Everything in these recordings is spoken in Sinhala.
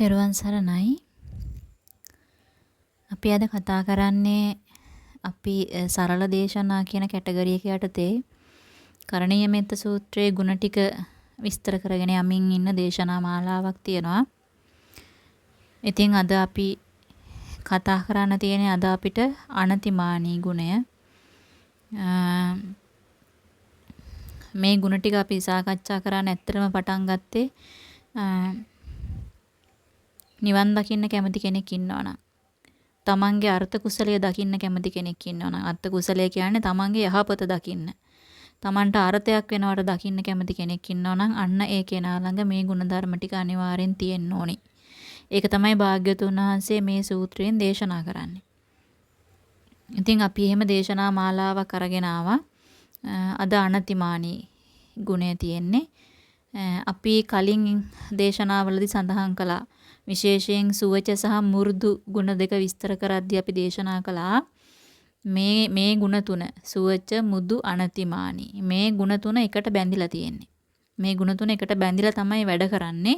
තෙරුවන් සරණයි. අපි අද කතා කරන්නේ අපි සරල දේශනා කියන කැටගරි එක යටතේ කරණීය මෙත්ත සූත්‍රයේ ಗುಣ ටික විස්තර කරගෙන යමින් ඉන්න දේශනා මාලාවක් තියෙනවා. ඉතින් අද අපි කතා කරන්න තියෙන අද අපිට අනතිමානී ගුණය. මේ ගුණ ටික අපි සාකච්ඡා කරන්න ඇත්තටම පටන් ගත්තේ නිවන් දකින්න කැමති කෙනෙක් ඉන්නවනම් තමන්ගේ අර්ථ කුසලය දකින්න කැමති කෙනෙක් ඉන්නවනම් අර්ථ කුසලය කියන්නේ තමන්ගේ යහපත දකින්න. තමන්ට අර්ථයක් වෙනවට දකින්න කැමති කෙනෙක් ඉන්නවනම් අන්න ඒ කෙනා ළඟ මේ ගුණධර්ම ටික අනිවාර්යෙන් තියෙන්න ඕනේ. ඒක තමයි භාග්‍යතුන් වහන්සේ මේ සූත්‍රයෙන් දේශනා කරන්නේ. ඉතින් අපි එහෙම දේශනා මාලාවක් අරගෙන ආවා. අද අනතිමානී ගුණය තියෙන්නේ. අපි කලින් දේශනාවලදී සඳහන් කළා විශේෂයෙන් සුවච සහ මු르දු ගුණ දෙක විස්තර කරද්දී අපි දේශනා කළා මේ මේ ගුණ තුන සුවච මුදු අනතිමානී මේ ගුණ තුන එකට බැඳිලා තියෙන්නේ මේ ගුණ තුන එකට බැඳිලා තමයි වැඩ කරන්නේ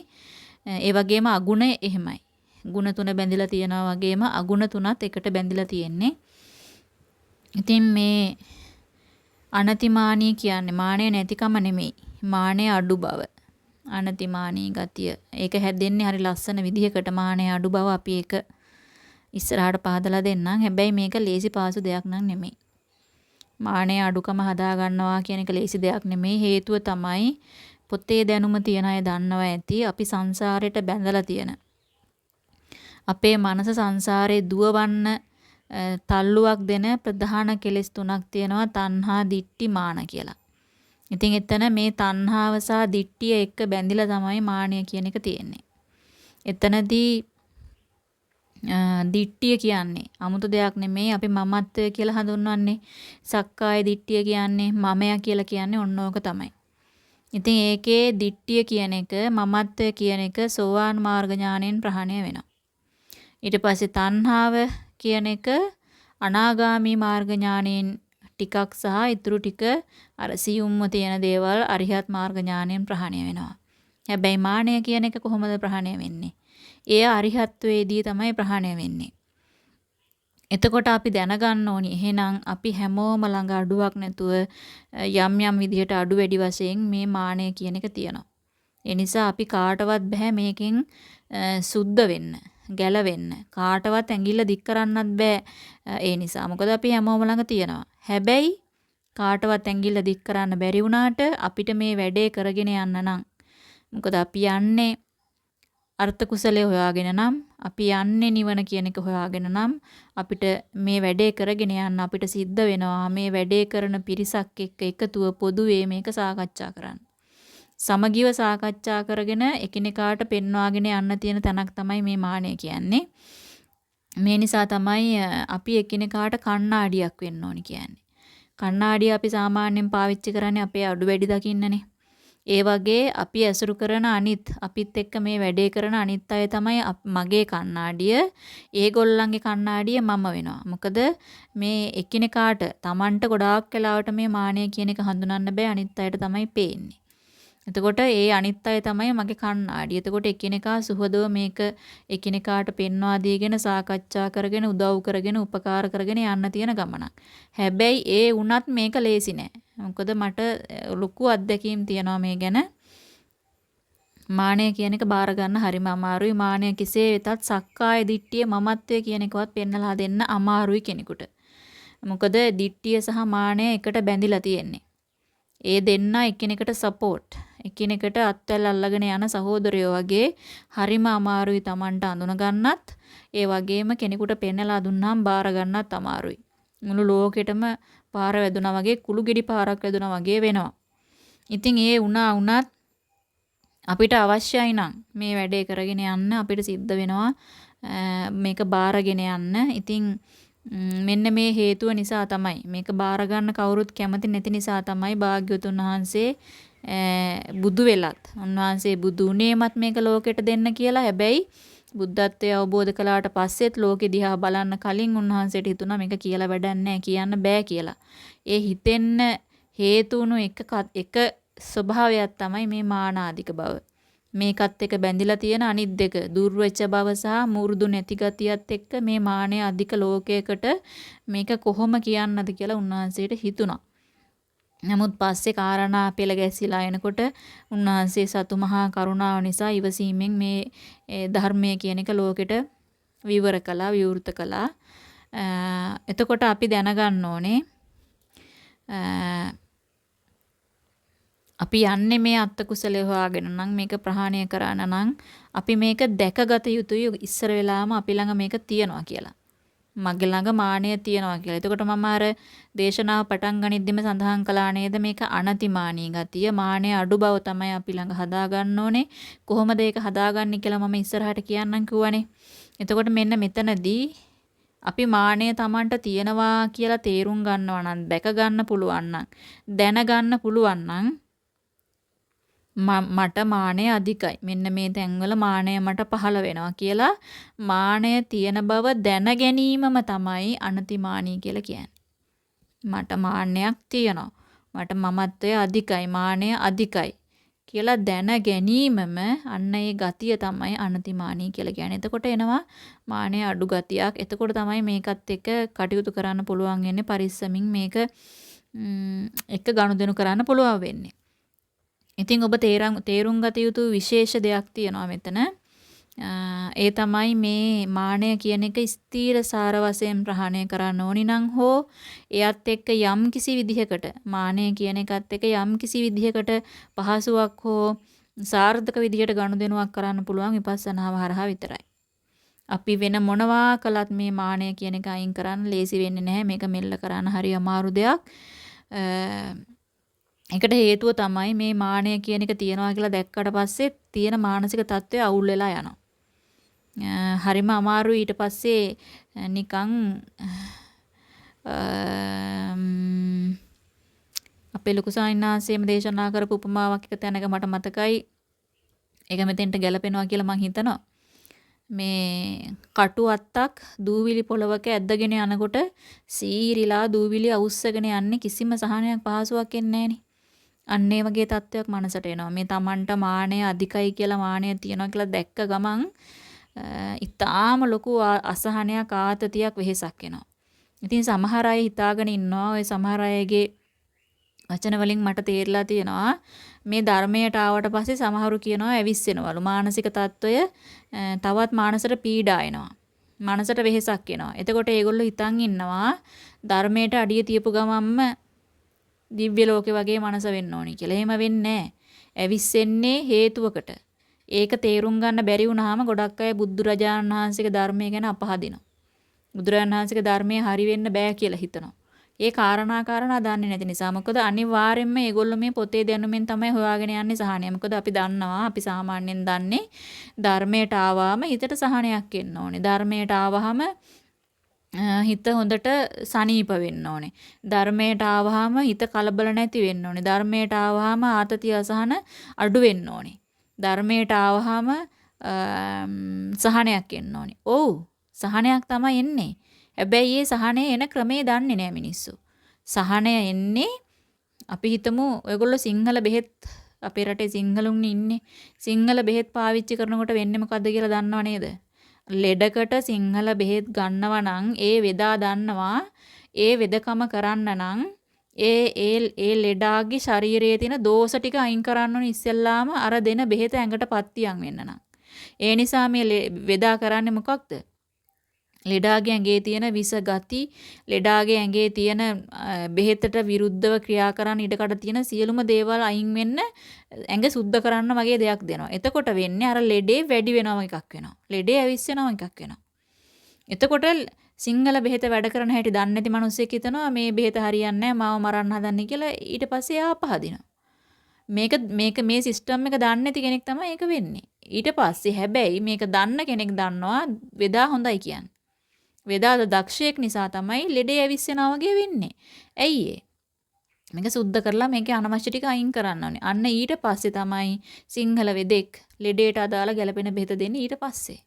ඒ වගේම අගුණ එහෙමයි ගුණ තුන බැඳිලා තියනවා වගේම අගුණ තුනත් එකට බැඳිලා තියෙන්නේ ඉතින් මේ අනතිමානී කියන්නේ මානය නැතිකම නෙමෙයි මානය අඩු බව අනතිමානී ගතිය. ඒක හැදෙන්නේ හරි ලස්සන විදිහකට මානෙ අඩු බව අපි ඒක ඉස්සරහට පහදලා දෙන්නම්. හැබැයි මේක ලේසි පාසු දෙයක් නන් නෙමෙයි. මානෙ අඩුකම හදා ගන්නවා කියන එක ලේසි දෙයක් නෙමෙයි. හේතුව තමයි පොතේ දැනුම තියන අය දන්නවා ඇති අපි සංසාරයට බැඳලා තියෙන. අපේ මනස සංසාරේ දුවවන්න තල්ලුවක් දෙන ප්‍රධාන කෙලෙස් තුනක් තියෙනවා තණ්හා, දිට්ටි, මාන කියලා. ඉතින් එතන මේ තණ්හාව සහ දිට්ඨිය එක්ක බැඳිලා තමයි මානය කියන එක තියෙන්නේ. එතනදී දිට්ඨිය කියන්නේ 아무තු දෙයක් නෙමෙයි අපි මමත්වය කියලා හඳුන්වන්නේ. සක්කාය දිට්ඨිය කියන්නේ මමයා කියලා කියන්නේ ඔන්න ඕක තමයි. ඉතින් ඒකේ දිට්ඨිය කියන එක මමත්වය කියන එක සෝවාන් මාර්ග ඥාණයෙන් ප්‍රහාණය වෙනවා. ඊට පස්සේ තණ්හාව කියන එක අනාගාමී මාර්ග ඥාණයෙන් ටිකක් සහ ඊටු ටික අර සියුම්ම තියෙන දේවල් අරිහත් මාර්ග ඥාණයෙන් ප්‍රහාණය වෙනවා. හැබැයි මානය කියන එක කොහොමද ප්‍රහාණය වෙන්නේ? එය අරිහත්වයේදී තමයි ප්‍රහාණය වෙන්නේ. එතකොට අපි දැනගන්න ඕනි එහෙනම් අපි හැමෝම ළඟ අඩුවක් නැතුව යම් යම් විදිහට අඩු වැඩි වශයෙන් මේ මානය කියන එක තියෙනවා. ඒ නිසා අපි කාටවත් බෑ මේකෙන් සුද්ධ වෙන්න. ගැලවෙන්න. කාටවත් ඇඟිල්ල දික් කරන්නත් බෑ. ඒ නිසා. මොකද අපි හැමෝම ළඟ තියෙනවා. හැබැයි කාටවත් ඇඟිල්ල දික් කරන්න බැරි වුණාට අපිට මේ වැඩේ කරගෙන යන්න නම් මොකද අපි යන්නේ අර්ථ කුසලයේ හොයාගෙන නම් අපි යන්නේ නිවන කියන එක හොයාගෙන නම් අපිට මේ වැඩේ කරගෙන යන්න අපිට සිද්ධ වෙනවා මේ වැඩේ කරන පිරිසක් එක්ක එකතුව පොදුවේ මේක සාකච්ඡා කරන්න. සමගිව සාකච්ඡා කරගෙන එකිනෙකාට පෙන්වාගෙන යන්න තියෙන තැනක් තමයි මේ මානය කියන්නේ. මේ නිසා තමයි අපි එකිනෙකාට කණ්ණාඩියක් වෙන්න ඕනි කියන්නේ. කණ්ණාඩිය අපි සාමාන්‍යයෙන් පාවිච්චි කරන්නේ අපේ අඩු වැඩි දකින්නනේ. ඒ වගේ අපි ඇසුරු කරන අනිත් අපිත් එක්ක මේ වැඩේ කරන අනිත් අය තමයි මගේ කණ්ණාඩිය. ඒගොල්ලන්ගේ කණ්ණාඩිය මම වෙනවා. මොකද මේ එකිනෙකාට Tamanට ගොඩාක් වෙලාවට මේ මානය කියන එක හඳුනන්න බෑ අනිත් අයට තමයි පේන්නේ. එතකොට ඒ අනිත් අය තමයි මගේ කණ්ණාඩි. එතකොට එකිනෙකා සුහදව මේක එකිනෙකාට පෙන්වා දීගෙන සාකච්ඡා කරගෙන උදව් කරගෙන උපකාර කරගෙන යන්න තියෙන ගමනක්. හැබැයි ඒ වුණත් මේක ලේසි නෑ. මොකද මට ලොකු අත්දැකීම් තියෙනවා මේ ගැන. මානය කියන එක බාර ගන්න හරිම අමාරුයි. මානය කෙසේ වෙතත් සක්කාය දිට්ඨිය මමත්වය කියන එකවත් පෙන්නලා දෙන්න අමාරුයි කෙනෙකුට. මොකද දිට්ඨිය සහ මානය එකට බැඳිලා තියෙන්නේ. ඒ දෙන්න එකිනෙකට සපෝට් එකිනෙකට අත්වැල් අල්ලගෙන යන සහෝදරයෝ වගේ හරිම අමාරුයි Tamanට අඳුන ගන්නත් ඒ වගේම කෙනෙකුට පෙන්නලා දුන්නාම බාර ගන්නත් අමාරුයි. මුළු ලෝකෙටම පාර වැදුනා වගේ කුළු ගෙඩි පාරක් වැදුනා වගේ වෙනවා. ඉතින් ඒ වුණා වුණත් අපිට අවශ්‍යයි නම් මේ වැඩේ කරගෙන යන්න අපිට සිද්ධ වෙනවා මේක බාරගෙන යන්න. ඉතින් මෙන්න මේ හේතුව නිසා තමයි මේක බාර ගන්න කවුරුත් කැමති නැති නිසා තමයි භාග්‍යවතුන් වහන්සේ බුදු වෙලත් උන්වහන්සේ බුදු උනේමත් මේක ලෝකෙට දෙන්න කියලා. හැබැයි බුද්ධත්වයේ අවබෝධ කළාට පස්සෙත් ලෝකෙ දිහා බලන්න කලින් උන්වහන්සේට හිතුණා මේක කියලා වැඩක් නැහැ කියන්න බෑ කියලා. ඒ හිතෙන්න හේතුණු එක එක ස්වභාවයක් තමයි මේ මානාධික බව. මේකත් එක්ක බැඳිලා තියෙන අනිත් දෙක දුර්වෙච්ච බව සහ මුරුදු නැති ගතියත් එක්ක මේ මානය අධික ලෝකයකට මේක කොහොම කියන්නද කියලා උන්වහන්සේට හිතුණා. නමුත් පස්සේ කාරණා පෙළ ගැසිලා එනකොට උන්වහන්සේ සතු මහා කරුණාව නිසා ඉවසීමෙන් මේ ධර්මය කියන එක ලෝකෙට විවර කළා විවෘත කළා. එතකොට අපි දැනගන්න ඕනේ අපි යන්නේ මේ අත්ත කුසලයේ හොයාගෙන නම් මේක ප්‍රහාණය කරන්න නම් අපි මේක දැකගත යුතුයි ඉස්සර වෙලාම අපි ළඟ මේක තියනවා කියලා. මගේ ළඟ මානය තියනවා කියලා. එතකොට මම අර දේශනාව පටන් ගනිද්දිම සඳහන් කළා නේද මේක අනතිමානී ගතිය මානය අඩු බව තමයි අපි ළඟ හදාගන්න ඕනේ. කොහොමද ඒක හදාගන්නේ කියලා මම ඉස්සරහට කියන්නම් කිව්වනේ. එතකොට මෙන්න මෙතනදී අපි මානය Tamanට තියනවා කියලා තේරුම් ගන්නවා නම් දැක ගන්න පුළුවන් නම් දැන ගන්න පුළුවන් නම් මට මානය අධිකයි. මෙන්න මේ තැන්වල මානය මට පහළ වෙනවා කියලා මානය තියෙන බව දැන ගැනීමම තමයි අනතිමානී කියලා කියන්නේ. මට මාන්නයක් තියෙනවා. මට මමත්වය අධිකයි, මානය අධිකයි කියලා දැන ගැනීමම අන්න ඒ ගතිය තමයි අනතිමානී කියලා කියන්නේ. එතකොට එනවා මානය අඩු ගතියක්. එතකොට තමයි මේකත් එක්ක කටයුතු කරන්න පුළුවන් වෙන්නේ පරිස්සමින් මේක එක ගනුදෙනු කරන්න පුළුවන් වෙන්නේ. ඉතින් ඔබ තේරුම් ගත යුතු විශේෂ දෙයක් තියෙනවා මෙතන. ඒ තමයි මේ මානය කියන එක ස්ථීර සාර වශයෙන් ප්‍රහාණය කරන්න ඕනි නම් හෝ එයත් එක්ක යම් කිසි විදිහකට මානය කියන එකත් එක්ක යම් කිසි විදිහකට පහසුවක් හෝ සාර්ථක විදිහට ගනුදෙනුවක් කරන්න පුළුවන් විපස්සනාව හරහා විතරයි. අපි වෙන මොනවා කළත් මේ මානය කියන එක අයින් කරන්න ලේසි වෙන්නේ නැහැ. මේක මෙල්ල කරන්න හරි අමාරු දෙයක්. ඒකට හේතුව තමයි මේ මානය කියන එක තියනවා කියලා දැක්කට පස්සේ තියෙන මානසික තත්ත්වය අවුල් වෙලා යනවා. හරිම අමාරුයි ඊට පස්සේ නිකන් අපේ ලොකු සාහිණාංශයේම දේශනා කරපු උපමාවක් එක තැනක මට මතකයි. ඒක මෙතෙන්ට ගැලපෙනවා කියලා මං හිතනවා. මේ කටු අත්තක් දූවිලි පොලවක ඇද්දගෙන යනකොට සීරිලා දූවිලි අවුස්සගෙන යන්නේ කිසිම සහනයක් පහසුවක් එන්නේ නැහනේ. අන්න ඒ වගේ තත්ත්වයක් මනසට එනවා. මේ Tamanට මානය අධිකයි කියලා මානය තියනවා කියලා දැක්ක ගමන් ඉතාම ලොකු අසහනයක් ආතතියක් වෙහෙසක් එනවා. ඉතින් සමහර අය හිතාගෙන ඉන්නවා ඔය සමහර අයගේ වචන වලින් මට තේරලා තියෙනවා මේ ධර්මයට ආවට පස්සේ සමහරු කියනවා ඇවිස්සෙනවලු මානසික තත්වය තවත් මානසට පීඩා එනවා. මනසට වෙහෙසක් එනවා. එතකොට ඒගොල්ලෝ හිතන් ඉන්නවා ධර්මයට අඩිය තියපු ගමන්ම දිව්‍ය ලෝකේ වගේ මනස වෙන්න ඕනි කියලා. එහෙම වෙන්නේ නැහැ. ඇවිස්සෙන්නේ හේතුවකට. ඒක තේරුම් ගන්න බැරි වුණාම ගොඩක් අය බුදුරජාණන් වහන්සේගේ ධර්මය ගැන අපහදිනවා. බුදුරජාණන් වහන්සේගේ ධර්මයේ හරි වෙන්න බෑ කියලා හිතනවා. ඒ කාරණා කාරණා දන්නේ නැති නිසා මොකද අනිවාර්යයෙන්ම මේගොල්ලෝ මේ පොතේ දැනුමෙන් තමයි හොයාගෙන යන්නේ සහනය. මොකද අපි දන්නවා අපි සාමාන්‍යයෙන් දන්නේ ධර්මයට ආවම හිතට සහනයක් එන්න ඕනේ. ධර්මයට ආවහම හිත හොඳට සනීප වෙන්න ඕනේ. ධර්මයට ආවහම හිත කලබල නැති වෙන්න ඕනේ. ධර්මයට ආවහම ආතතිය අසහන අඩු වෙන්න ඕනේ. ධර්මයට ආවහම සහනයක් එන්න ඕනේ. ඔව් සහනයක් තමයි එන්නේ. හැබැයි ඒ සහනය එන ක්‍රමේ දන්නේ නැහැ මිනිස්සු. සහනය එන්නේ අපි හිතමු ඔයගොල්ලෝ සිංහල බෙහෙත් අපේ රටේ සිංහලුන් ඉන්නේ. සිංහල බෙහෙත් පාවිච්චි කරනකොට වෙන්නේ මොකද්ද කියලා දන්නව නේද? ලෙඩකට සිංහල බෙහෙත් ගන්නවා නම් ඒ වෙදා දන්නවා ඒ වෙදකම කරන්න නම් ඒ ඒ ඒ ලෙඩාගේ ශරීරයේ තියෙන දෝෂ ටික අයින් කරන්න ඕනේ ඉස්සෙල්ලාම අර දෙන බෙහෙත ඇඟට පත්තියන් වෙන්න නම්. ඒ නිසා මේ වෙදා කරන්නේ මොකක්ද? ලෙඩාගේ ඇඟේ තියෙන විස ගති, ලෙඩාගේ ඇඟේ තියෙන බෙහෙතට විරුද්ධව ක්‍රියා කරන්න ඉඩකඩ තියෙන සියලුම දේවල් අයින් වෙන්න ඇඟ සුද්ධ කරන්න වගේ දෙයක් දෙනවා. එතකොට වෙන්නේ අර ලෙඩේ වැඩි වෙනවා එකක් වෙනවා. ලෙඩේ ඇවිස්සෙනවා එකක් වෙනවා. එතකොට සිංහල බෙහෙත වැඩ කරන හැටි දන්නේ නැති මිනිස්සෙක් හිතනවා මේ බෙහෙත හරියන්නේ නැහැ මාව මරන්න හදන්නේ කියලා ඊට පස්සේ ආපහදිනවා. මේක මේක මේ සිස්ටම් එක දන්නේ නැති කෙනෙක් තමයි ඒක වෙන්නේ. ඊට පස්සේ හැබැයි මේක දන්න කෙනෙක් දන්නවා වේදා හොඳයි කියන්නේ. වේදාද දක්ෂයෙක් නිසා තමයි ලෙඩේ ඇවිස්සෙනා වගේ වෙන්නේ. ඇයි ඒ? මේක සුද්ධ කරලා මේකේ අනවශ්‍ය ටික අයින් කරන්න ඕනේ. අන්න ඊට පස්සේ තමයි සිංහල වෙදෙක් ලෙඩේට අදාළ ගැළපෙන බෙහෙත දෙන්නේ ඊට පස්සේ.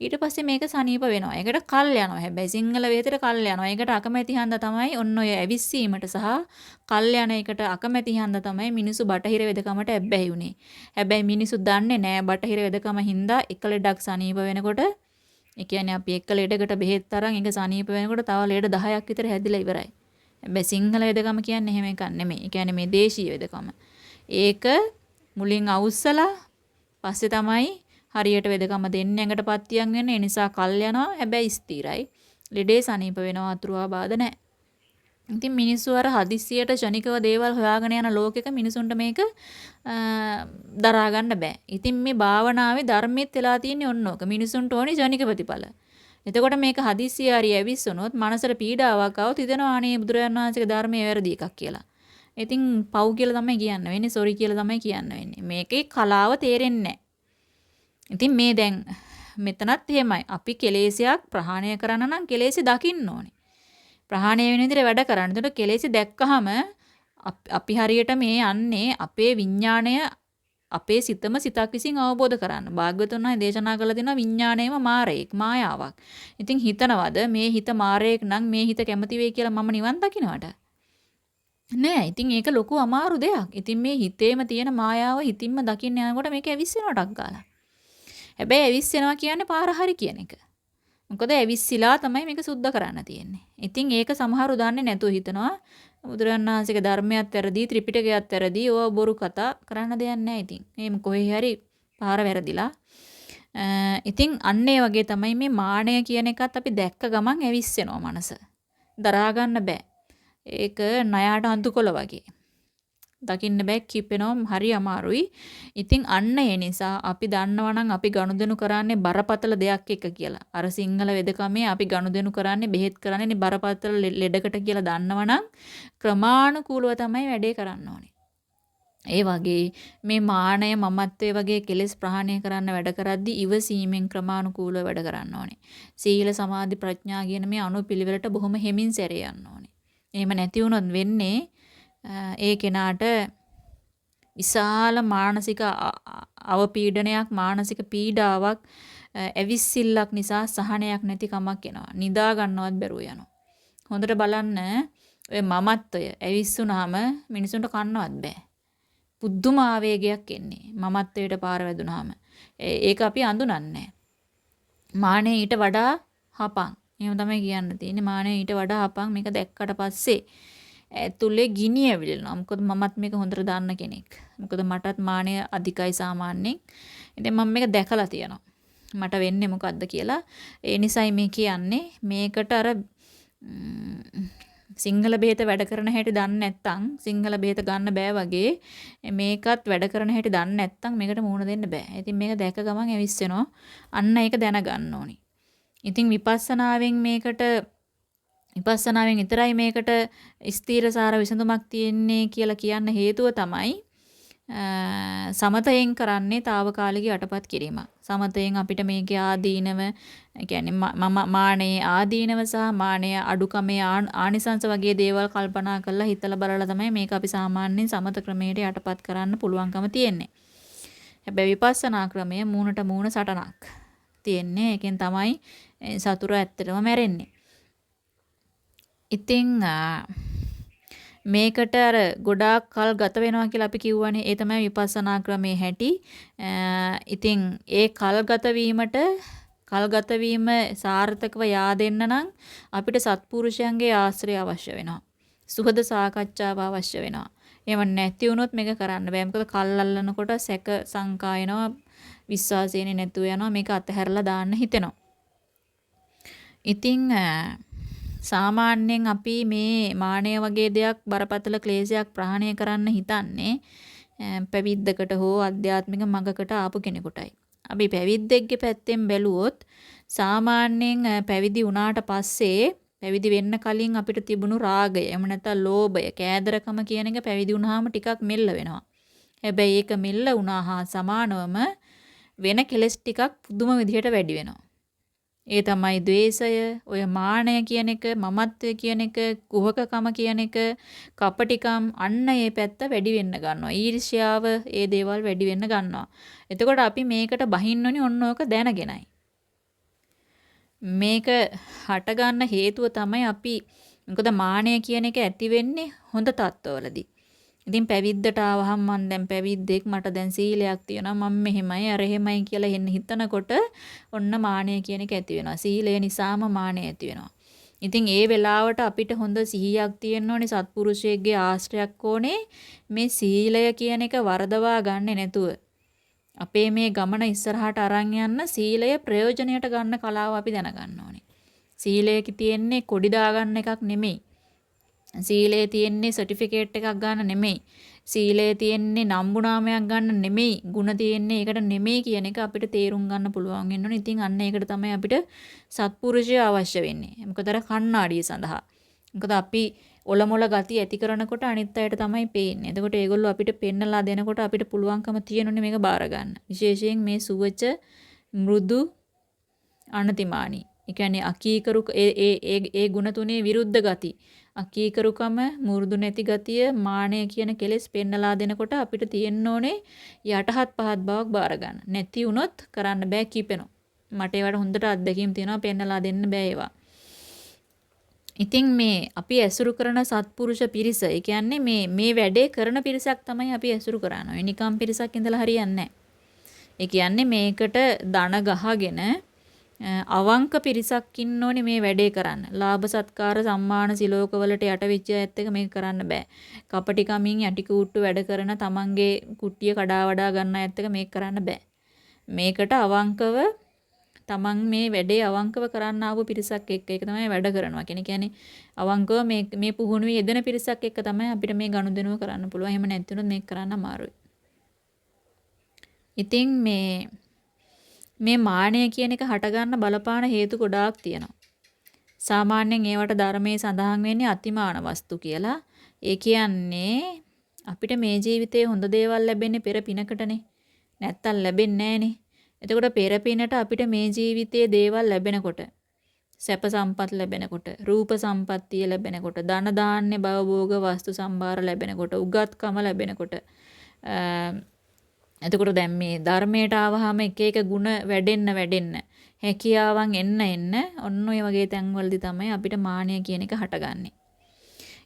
ඊට පස්සේ මේක සනීප වෙනවා. ඒකට කල් යනවා. හැබැයි සිංහල වේතර කල් යනවා. ඒකට අකමැති හන්ද තමයි ඔන්න ඔය ඇවිස්සීමට සහ කල් යන එකට අකමැති හන්ද තමයි මිනිස්සු බටහිර වෙදකමට ඇබ්බැහි උනේ. හැබැයි මිනිස්සු දන්නේ නෑ බටහිර වෙදකම හින්දා එක ලෙඩක් සනීප වෙනකොට ඒ කියන්නේ අපි එක ලෙඩකට බෙහෙත් තරම් ඒක සනීප වෙනකොට තව ලෙඩ 10ක් විතර හැදිලා ඉවරයි. හැබැයි සිංහල වෙදකම කියන්නේ එහෙම එකක් නෙමෙයි. ඒ කියන්නේ මේ දේශීය වෙදකම. ඒක මුලින් අවුස්සලා පස්සේ තමයි හරියට වෙදකම දෙන්නේ ඇඟට පත්තියන් වෙන. ඒ නිසා කල් යනවා. හැබැයි ස්ථිරයි. ලෙඩේ සනීප වෙනවා අතුරුවා බාධ නැහැ. ඉතින් මිනිස්සු අර හදිස්සියට ෂණිකව දේවල් හොයාගෙන යන ලෝකෙක මිනිසුන්ට මේක දරා ගන්න බෑ. ඉතින් මේ භාවනාවේ ධර්මෙත් වෙලා තියෙන්නේ ඔන්න ඕක. මිනිසුන්ට ඕනි ෂණික ප්‍රතිඵල. එතකොට මේක හදිස්සිය හරි ඇවිස්සුනොත් මනසට පීඩාවක් આવොත් හිතෙනවා අනේ බුදුරජාණන් වහන්සේගේ ධර්මයේ වැරදි එකක් කියලා. ඉතින් පව් කියලා තමයි කියන්න වෙන්නේ, සොරි කියලා තමයි කියන්න වෙන්නේ. මේකේ කලාව තේරෙන්නේ ඉතින් මේ දැන් මෙතනත් එහෙමයි. අපි කෙලෙසයක් ප්‍රහාණය කරන්න නම් කෙලෙසි දකින්න ඕනේ. ප්‍රහාණය වෙන විදිහට වැඩ කරන්න. එතකොට කෙලෙසි දැක්කහම අපි හරියට මේ යන්නේ අපේ විඥාණය අපේ සිතම සිතක් විසින් අවබෝධ කරන්න. භාග්‍යවතුන් වහන්සේ දේශනා කළ දෙනවා විඥාණයම මාරේක්, මායාවක්. ඉතින් හිතනවද මේ හිත මාරේක් නම් මේ හිත කැමති වෙයි කියලා මම නිවන් දකින්නට? නෑ. ඉතින් ඒක ලොකු අමාරු දෙයක්. ඉතින් මේ හිතේම තියෙන මායාව හිතින්ම දකින්න යනකොට මේක ඇවිස්සෙනවටක් ගාලා. හැබැයි ඇවිස්සෙනවා කියන්නේ පාර හරි කියන එක. මොකද ඇවිස්සිලා තමයි මේක සුද්ධ කරන්න තියෙන්නේ. ඉතින් ඒක සමහරු දන්නේ නැතුව හිතනවා බුදුරජාණන් වහන්සේගේ ධර්මයක් වැරදි ත්‍රිපිටකයක් වැරදි ඕවා බොරු කතා කරන්න දෙයක් නැහැ ඉතින්. එහෙම කොහේ හරි පාර වැරදිලා. ඉතින් අන්න ඒ වගේ තමයි මේ මාණය කියන එකත් අපි දැක්ක ගමන් ඇවිස්සෙනවා මනස. දරා ගන්න බෑ. ඒක ණයාට අඳුකොළ වගේ. දකින්න බෑ කිපෙනවා හරි අමාරුයි. ඉතින් අන්න ඒ නිසා අපි දන්නවා නම් අපි ගනුදෙනු කරන්නේ බරපතල දෙයක් එක කියලා. අර සිංහල වෙදකමේ අපි ගනුදෙනු කරන්නේ බෙහෙත් කරන්නේ බරපතල ලෙඩකට කියලා දන්නවා නම් ක්‍රමානුකූලව තමයි වැඩේ කරන්න ඕනේ. ඒ වගේ මේ මානය මමත්වයේ වගේ කෙලෙස් ප්‍රහාණය කරන්න වැඩ කරද්දී ඉවසීමෙන් ක්‍රමානුකූලව වැඩ කරන්න ඕනේ. සීල සමාධි ප්‍රඥා කියන මේ අනුපිළිවෙලට බොහොම හිමින් සැරේ යන්න ඕනේ. එහෙම නැති වුණොත් වෙන්නේ ඒ කෙනාට විශාල මානසික අවපීඩනයක් මානසික පීඩාවක් ඇවිස්සිල්ලක් නිසා සහනයක් නැති කමක් එනවා. නිදා ගන්නවත් බැරුව යනවා. හොඳට බලන්න ඔය මමත්වය ඇවිස්සුනාම මිනිසුන්ට කන්නවත් බෑ. පුදුම ආවේගයක් එන්නේ. මමත්වයට පාර වැදුනාම. ඒක අපි අඳුනන්නේ මානෙ ඊට වඩා හපං. එහෙම තමයි කියන්න තියෙන්නේ. මානෙ ඊට වඩා හපං මේක දැක්කට පස්සේ ඇතුලේ ගිනි ඇවිලෙනවා. මොකද මමත් මේක හොඳට දන්න කෙනෙක්. මොකද මටත් මානය අධිකයි සාමාන්‍යයෙන්. ඉතින් මම මේක දැකලා තියෙනවා. මට වෙන්නේ මොකද්ද කියලා. ඒ නිසයි මේ කියන්නේ මේකට අර සිංහල බෙහෙත වැඩ කරන හැටි දන්නේ නැත්නම් සිංහල බෙහෙත ගන්න බෑ වගේ මේකත් වැඩ කරන හැටි දන්නේ නැත්නම් මේකට මුහුණ දෙන්න බෑ. ඉතින් මේක දැක ගමන් ඇවිස්සෙනවා. අන්න ඒක දැනගන්න ඕනි. ඉතින් විපස්සනාවෙන් මේකට විපස්සනාවෙන් විතරයි මේකට ස්ථීරසාර විසඳුමක් තියෙන්නේ කියලා කියන්න හේතුව තමයි සමතයෙන් කරන්නේ తాවකාලික යටපත් කිරීම. සමතයෙන් අපිට මේකේ ආදීනව කියන්නේ මම මානේ ආදීනව සහ මානය අඩුකමේ ආනිසංස වගේ දේවල් කල්පනා කරලා හිතලා බලලා තමයි මේක අපි සාමාන්‍යයෙන් සමත ක්‍රමයට යටපත් කරන්න පුළුවන්කම තියෙන්නේ. හැබැයි විපස්සනා ක්‍රමය මූණට මූණ සටනක් තියෙන්නේ. ඒකෙන් තමයි සතුර ඇත්තටම මැරෙන්නේ. ඉතින් මේකට අර ගොඩාක් කල් ගත වෙනවා කියලා අපි කිව්වනේ. ඒ තමයි විපස්සනා ක්‍රමේ හැටි. ඉතින් ඒ කල් ගත වීමට කල් ගත වීම සාර්ථකව yaadෙන්න නම් අපිට සත්පුරුෂයන්ගේ ආශ්‍රය අවශ්‍ය වෙනවා. සුහද සාකච්ඡාව අවශ්‍ය වෙනවා. එහෙම නැති වුණොත් මේක කරන්න බෑ. මොකද කල් අල්ලනකොට සැක සංකා එනවා. විශ්වාසයනේ නැතුව යනවා. මේක අතහැරලා දාන්න හිතෙනවා. ඉතින් සාමාන්‍යයෙන් අපි මේ මානය වගේ දෙයක් බරපතල ක්ලේශයක් ප්‍රහාණය කරන්න හිතන්නේ පැවිද්දකට හෝ අධ්‍යාත්මික මඟකට ආපු කෙනෙකුටයි. අපි පැවිද්දෙක්ගේ පැත්තෙන් බැලුවොත් සාමාන්‍යයෙන් පැවිදි වුණාට පස්සේ පැවිදි වෙන්න කලින් අපිට තිබුණු රාගය, එහෙම නැත්නම් ලෝභය, කෑදරකම කියන එක පැවිදි වුණාම ටිකක් මෙල්ල වෙනවා. හැබැයි ඒක මෙල්ල වුණා හා සමානවම වෙන කෙලස් ටිකක් පුදුම විදිහට වැඩි වෙනවා. ඒ තමයි द्वේෂය, ඔය මානය කියන එක, මමත්වය කියන එක, කුහකකම කියන එක, කපටිකම් අන්න ඒ පැත්ත වැඩි වෙන්න ගන්නවා. ඊර්ෂ්‍යාව ඒ දේවල් වැඩි වෙන්න ගන්නවා. එතකොට අපි මේකට බහින්න ඕනි ඔන්න ඕක දැනගෙනයි. මේක හටගන්න හේතුව තමයි අපි මොකද මානය කියන එක ඇති වෙන්නේ හොඳ තත්ත්වවලදී. ඉතින් පැවිද්දට ආවහම මම දැන් පැවිද්දෙක් මට දැන් සීලයක් තියෙනවා මම මෙහෙමයි අර එහෙමයි කියලා එන්න හිතනකොට ඔන්න මානය කියන එක ඇති වෙනවා. සීලය නිසාම මානය ඇති වෙනවා. ඉතින් ඒ වෙලාවට අපිට හොඳ සිහියක් තියෙන්න ඕනේ සත්පුරුෂයෙක්ගේ ආශ්‍රයක් ඕනේ මේ සීලය කියන එක වරදවා ගන්නෙ නැතුව. අපේ මේ ගමන ඉස්සරහට අරන් යන්න සීලය ප්‍රයෝජනයට ගන්න කලාව අපි දැනගන්න ඕනේ. සීලයක තියෙන්නේ කොඩි දාගන්න එකක් නෙමෙයි. සීලේ තියෙන්නේ සර්ටිෆිකේට් එකක් ගන්න නෙමෙයි. සීලේ තියෙන්නේ නම්බුනාමයක් ගන්න නෙමෙයි. ಗುಣ තියෙන්නේ ඒකට නෙමෙයි කියන එක අපිට තේරුම් ගන්න පුළුවන් වෙන්න ඕනේ. ඉතින් අන්න ඒකට තමයි අපිට සත්පුරුෂය අවශ්‍ය වෙන්නේ. මොකද අර කණ්ණාඩිය සඳහා. මොකද අපි ඔලොමොල ගති ඇති කරනකොට අනිත් අයට තමයි පේන්නේ. එතකොට ඒගොල්ලෝ අපිට පෙන්නලා දෙනකොට අපිට පුළුවන්කම තියෙනුනේ මේක බාර ගන්න. විශේෂයෙන් මේ සුවච මෘදු අනතිමානී. ඒ කියන්නේ අකීකරු ඒ ඒ ඒ ගුණ තුනේ විරුද්ධ ගති. අකීකරුකම, මුරුදු නැති ගතිය, මානය කියන කෙලෙස් පෙන්නලා දෙනකොට අපිට තියෙන්න ඕනේ යටහත් පහත් බවක් බාර ගන්න. නැති වුණොත් කරන්න බෑ කිපෙනවා. මට ඒවට හොඳට අත්දැකීම් තියෙනවා පෙන්නලා දෙන්න බෑ ඒවා. ඉතින් මේ අපි ඇසුරු කරන සත්පුරුෂ පිරිස, ඒ කියන්නේ මේ මේ වැඩේ කරන පිරිසක් තමයි අපි ඇසුරු කරන්නේ. නිකම් පිරිසක් ඉඳලා හරියන්නේ නැහැ. ඒ කියන්නේ මේකට දන ගහගෙන අවංක පිරිසක් ඉන්න ඕනේ මේ වැඩේ කරන්න. ලාභ සත්කාර සම්මාන සිලෝක වලට යට වෙච්ච ඇත්ත එක මේක කරන්න බෑ. කපටි කමින් යටි කූට්ටු වැඩ කරන තමන්ගේ කුට්ටිය කඩා වඩා ගන්න ඇත්ත එක මේක කරන්න බෑ. මේකට අවංකව තමන් මේ වැඩේ අවංකව කරන්න ආපු පිරිසක් එක්ක ඒක තමයි වැඩ කරනවා. කෙනෙක් කියන්නේ අවංකව මේ මේ පුහුණුවේ යෙදෙන පිරිසක් එක්ක තමයි අපිට මේ ගනුදෙනුව කරන්න පුළුවන්. එහෙම නැත්නම් මේක කරන්න අමාරුයි. ඉතින් මේ මේ මානය කියන එක හටගන්න බලපාන හේතු ගොඩාක් තියෙනවා. සාමාන්‍යයෙන් ඒවට ධර්මයේ සඳහන් වෙන්නේ අතිමාන වස්තු කියලා. ඒ කියන්නේ අපිට මේ ජීවිතේ හොඳ දේවල් ලැබෙන්නේ පෙර පිනකටනේ. නැත්තම් ලැබෙන්නේ නැහනේ. එතකොට පෙර පිනට අපිට මේ ජීවිතයේ දේවල් ලැබෙනකොට සැප සම්පත් ලැබෙනකොට රූප සම්පත්තිය ලැබෙනකොට ධන දාන්නේ භවභෝග වස්තු සම්භාර ලැබෙනකොට උගත්කම ලැබෙනකොට එතකොට දැන් මේ ධර්මයට ආවහම එක එක ಗುಣ වැඩෙන්න වැඩෙන්න හැකියාවන් එන්න එන්න ඔන්න ඔය වගේ තැන්වලදී තමයි අපිට මානය කියන එක හටගන්නේ.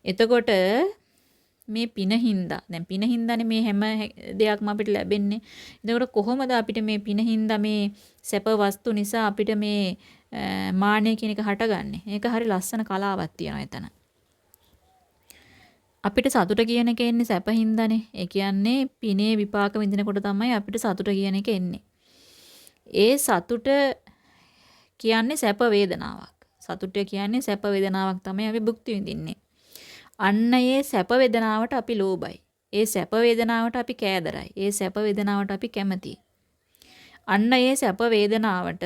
එතකොට මේ පිනහින්දා දැන් පිනහින්දානේ මේ හැම දෙයක්ම අපිට ලැබෙන්නේ. එතකොට කොහොමද අපිට මේ පිනහින්දා මේ සැප වස්තු නිසා අපිට මේ මානය කියන එක හටගන්නේ? ඒක හරි ලස්සන කලාවක් තියෙනවා එතන. අපිට සතුට කියන එක එන්නේ සැපහින්දානේ. ඒ කියන්නේ පිනේ විපාක විඳිනකොට තමයි අපිට සතුට කියන එක එන්නේ. ඒ සතුට කියන්නේ සැප වේදනාවක්. සතුට කියන්නේ සැප වේදනාවක් තමයි අපි භුක්ති විඳින්නේ. අන්න ඒ සැප වේදනාවට අපි ලෝභයි. ඒ සැප වේදනාවට අපි කෑදරයි. ඒ සැප වේදනාවට අපි කැමතියි. අන්න ඒ සැප වේදනාවට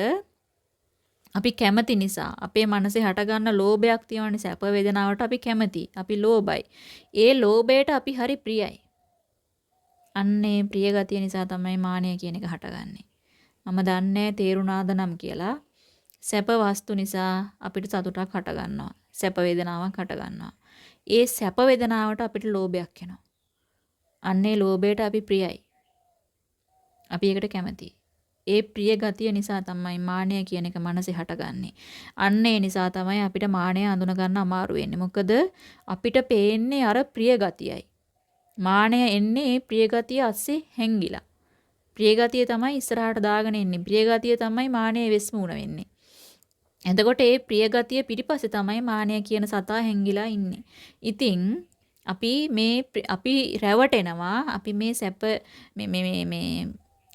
අපි කැමති නිසා අපේ මනසේ හටගන්න ලෝභයක් තියෙන සැප වේදනාවට අපි කැමති. අපි ලෝභයි. ඒ ලෝභයට අපි හරි ප්‍රියයි. අන්නේ ප්‍රිය ගතිය නිසා තමයි මානය කියන එක හටගන්නේ. මම දන්නේ තේරුණාද නම් කියලා සැප වස්තු නිසා අපිට සතුටක් හටගන්නවා. සැප වේදනාවක් හටගන්නවා. ඒ සැප වේදනාවට අපිට ලෝභයක් එනවා. අන්නේ ලෝභයට අපි ප්‍රියයි. අපි ඒකට කැමතියි. ඒ ප්‍රිය ගතිය නිසා තමයි මානය කියන එක මනසේ හටගන්නේ. අන්න ඒ නිසා තමයි අපිට මානය අඳුන ගන්න අමාරු වෙන්නේ. මොකද අපිට පේන්නේ අර ප්‍රිය ගතියයි. මානය එන්නේ ඒ ප්‍රිය ගතිය අස්සේ හැංගිලා. ප්‍රිය ගතිය තමයි ඉස්සරහට දාගෙන එන්නේ. ප්‍රිය ගතිය තමයි මානයේ වෙස්මුණ වෙන්නේ. එතකොට ඒ ප්‍රිය ගතිය පිටිපස්සේ තමයි මානය කියන සතා හැංගිලා ඉන්නේ. ඉතින් අපි මේ අපි රැවටෙනවා අපි මේ සැප මේ මේ මේ